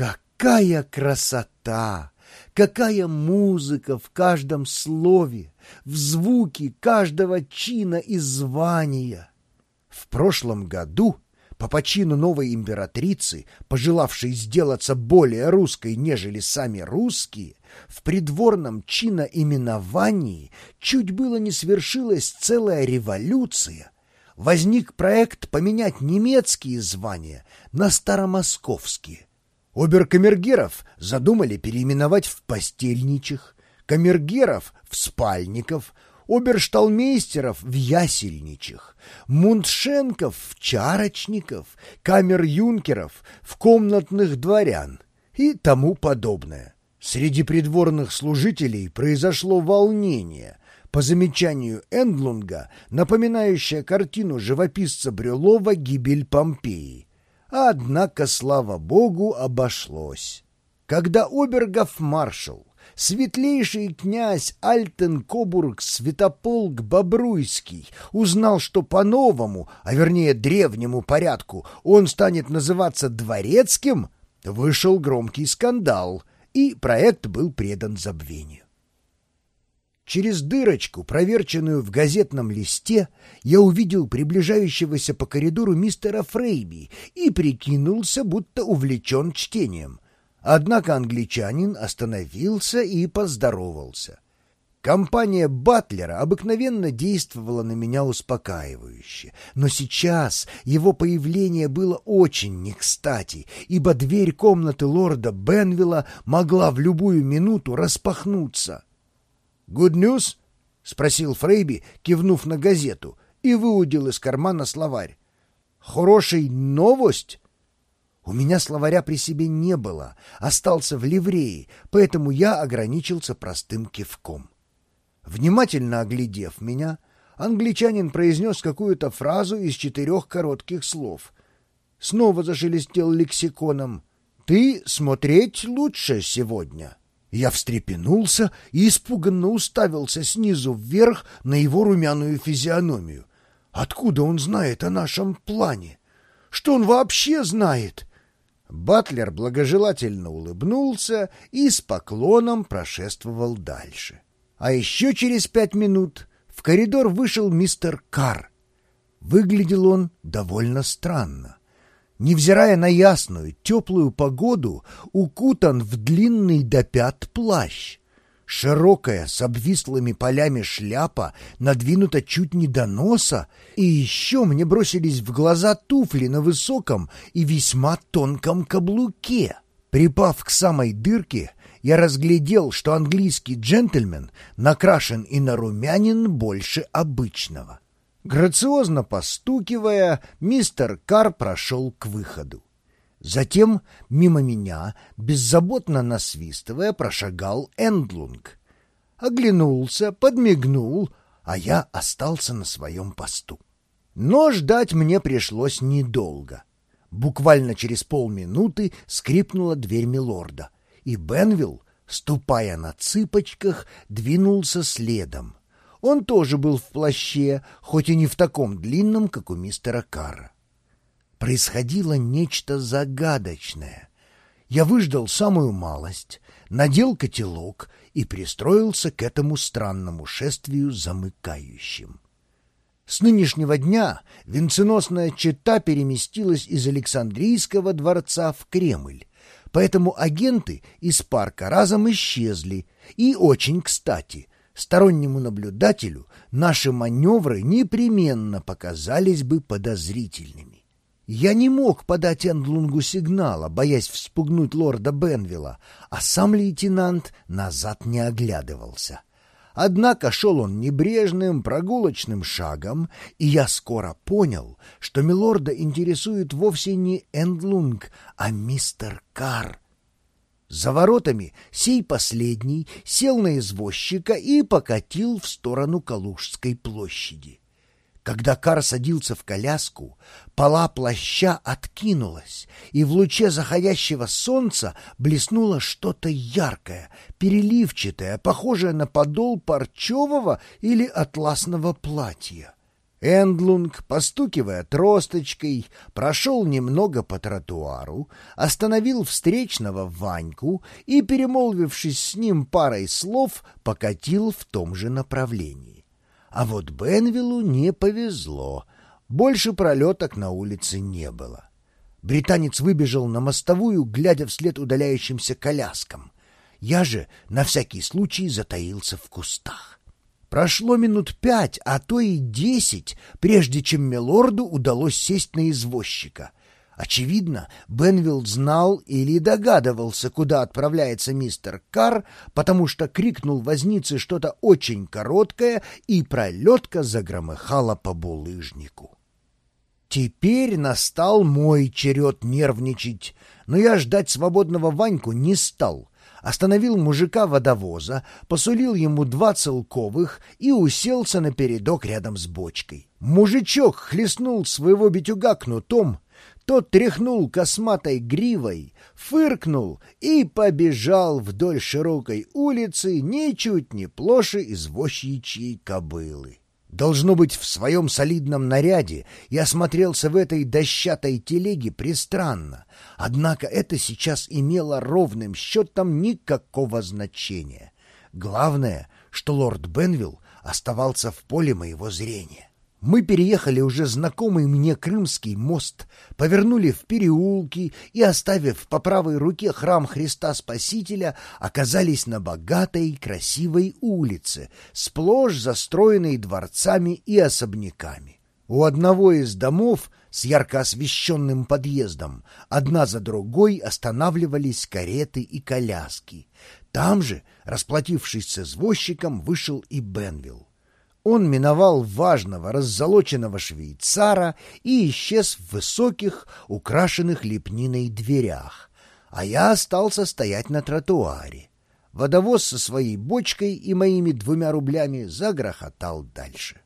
Какая красота! Какая музыка в каждом слове, в звуке каждого чина и звания! В прошлом году по почину новой императрицы, пожелавшей сделаться более русской, нежели сами русские, в придворном чиноименовании чуть было не свершилась целая революция. Возник проект поменять немецкие звания на старомосковские. Оберкамергеров задумали переименовать в постельничих, камергеров — в спальников — обершталмейстеров в ясельничих, мундшенков в чарочников, камер-юнкеров в комнатных дворян и тому подобное. Среди придворных служителей произошло волнение, по замечанию Эндлунга, напоминающее картину живописца Брюлова «Гибель Помпеи». Однако, слава богу, обошлось. Когда обергов-маршал светлейший князь Альтен-Кобург Святополк Бобруйский узнал, что по новому, а вернее древнему порядку он станет называться дворецким, вышел громкий скандал, и проект был предан забвению. Через дырочку, проверченную в газетном листе, я увидел приближающегося по коридору мистера Фрейби и прикинулся, будто увлечен чтением — Однако англичанин остановился и поздоровался. Компания Батлера обыкновенно действовала на меня успокаивающе, но сейчас его появление было очень не кстати, ибо дверь комнаты лорда Бенвилла могла в любую минуту распахнуться. «Good news?» — спросил Фрейби, кивнув на газету, и выудил из кармана словарь. «Хороший новость?» У меня словаря при себе не было, остался в ливреи, поэтому я ограничился простым кивком. Внимательно оглядев меня, англичанин произнес какую-то фразу из четырех коротких слов. Снова зашелестел лексиконом. «Ты смотреть лучше сегодня». Я встрепенулся и испуганно уставился снизу вверх на его румяную физиономию. Откуда он знает о нашем плане? Что он вообще знает? Батлер благожелательно улыбнулся и с поклоном прошествовал дальше. А еще через пять минут в коридор вышел мистер Карр. Выглядел он довольно странно. Невзирая на ясную, теплую погоду, укутан в длинный до пят плащ. Широкая, с обвислыми полями шляпа надвинута чуть не до носа, и еще мне бросились в глаза туфли на высоком и весьма тонком каблуке. Припав к самой дырке, я разглядел, что английский джентльмен накрашен и нарумянин больше обычного. Грациозно постукивая, мистер Кар прошел к выходу. Затем мимо меня, беззаботно насвистывая, прошагал Эндлунг. Оглянулся, подмигнул, а я остался на своем посту. Но ждать мне пришлось недолго. Буквально через полминуты скрипнула дверь милорда, и Бенвилл, ступая на цыпочках, двинулся следом. Он тоже был в плаще, хоть и не в таком длинном, как у мистера Карра происходило нечто загадочное. Я выждал самую малость, надел котелок и пристроился к этому странному шествию замыкающим. С нынешнего дня венценосная чета переместилась из Александрийского дворца в Кремль, поэтому агенты из парка разом исчезли, и очень кстати — стороннему наблюдателю наши маневры непременно показались бы подозрительными. Я не мог подать Эндлунгу сигнала, боясь вспугнуть лорда Бенвилла, а сам лейтенант назад не оглядывался. Однако шел он небрежным прогулочным шагом, и я скоро понял, что милорда интересует вовсе не Эндлунг, а мистер Карр. За воротами сей последний сел на извозчика и покатил в сторону Калужской площади. Когда Кар садился в коляску, пола плаща откинулась, и в луче заходящего солнца блеснуло что-то яркое, переливчатое, похожее на подол парчевого или атласного платья. Эндлунг, постукивая тросточкой, прошел немного по тротуару, остановил встречного Ваньку и, перемолвившись с ним парой слов, покатил в том же направлении. А вот Бенвиллу не повезло, больше пролеток на улице не было. Британец выбежал на мостовую, глядя вслед удаляющимся коляскам. Я же на всякий случай затаился в кустах. Прошло минут пять, а то и десять, прежде чем Милорду удалось сесть на извозчика. Очевидно, Бенвилл знал или догадывался, куда отправляется мистер Карр, потому что крикнул вознице что-то очень короткое, и пролетка загромыхала по булыжнику. Теперь настал мой черед нервничать, но я ждать свободного Ваньку не стал остановил мужика водовоза, посулил ему два целковых и уселся на передок рядом с бочкой. Мужичок хлестнул своего битюга кнутом, тот тряхнул косматой гривой, фыркнул и побежал вдоль широкой улицы, ничуть не плоше извозчичьей кобылы. Должно быть, в своем солидном наряде я смотрелся в этой дощатой телеге пристранно, однако это сейчас имело ровным счетом никакого значения. Главное, что лорд Бенвилл оставался в поле моего зрения. Мы переехали уже знакомый мне Крымский мост, повернули в переулки и, оставив по правой руке храм Христа Спасителя, оказались на богатой красивой улице, сплошь застроенной дворцами и особняками. У одного из домов с ярко освещенным подъездом одна за другой останавливались кареты и коляски. Там же, расплатившись с извозчиком, вышел и Бенвилл. Он миновал важного раззолоченного швейцара и исчез в высоких, украшенных лепниной дверях, а я остался стоять на тротуаре. Водовоз со своей бочкой и моими двумя рублями загрохотал дальше.